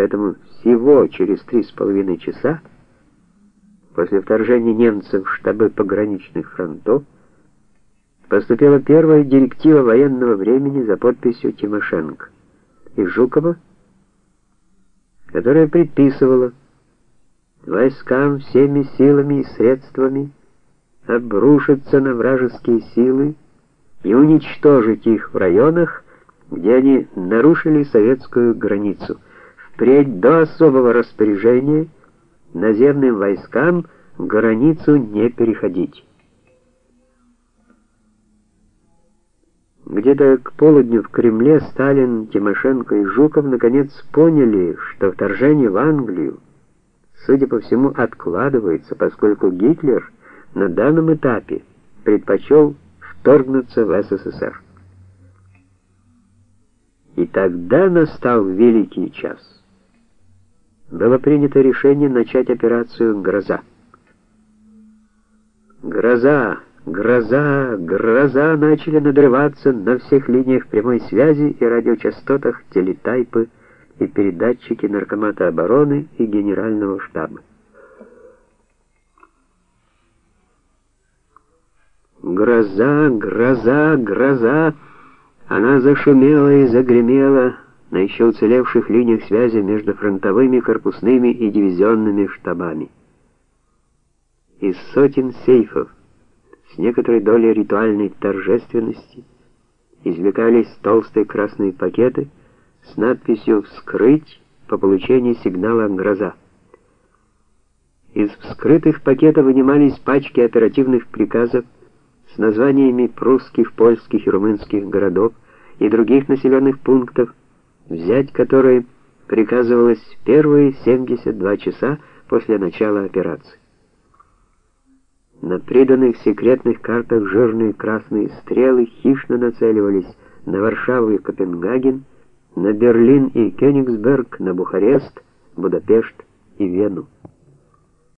Поэтому всего через три с половиной часа после вторжения немцев в штабы пограничных фронтов поступила первая директива военного времени за подписью Тимошенко и Жукова, которая предписывала войскам всеми силами и средствами обрушиться на вражеские силы и уничтожить их в районах, где они нарушили советскую границу. Впредь до особого распоряжения наземным войскам границу не переходить. Где-то к полудню в Кремле Сталин, Тимошенко и Жуков наконец поняли, что вторжение в Англию, судя по всему, откладывается, поскольку Гитлер на данном этапе предпочел вторгнуться в СССР. И тогда настал великий час. Было принято решение начать операцию «Гроза». «Гроза! Гроза! Гроза!» начали надрываться на всех линиях прямой связи и радиочастотах телетайпы и передатчики Наркомата обороны и Генерального штаба. Гроза, гроза, гроза. Она зашумела и загремела на еще уцелевших линиях связи между фронтовыми, корпусными и дивизионными штабами. Из сотен сейфов с некоторой долей ритуальной торжественности извлекались толстые красные пакеты с надписью «Вскрыть» по получении сигнала «Гроза». Из вскрытых пакетов вынимались пачки оперативных приказов с названиями прусских, польских и румынских городов и других населенных пунктов, взять которые приказывалось в первые 72 часа после начала операции. На приданных секретных картах жирные красные стрелы хищно нацеливались на Варшаву и Копенгаген, на Берлин и Кёнигсберг, на Бухарест, Будапешт и Вену.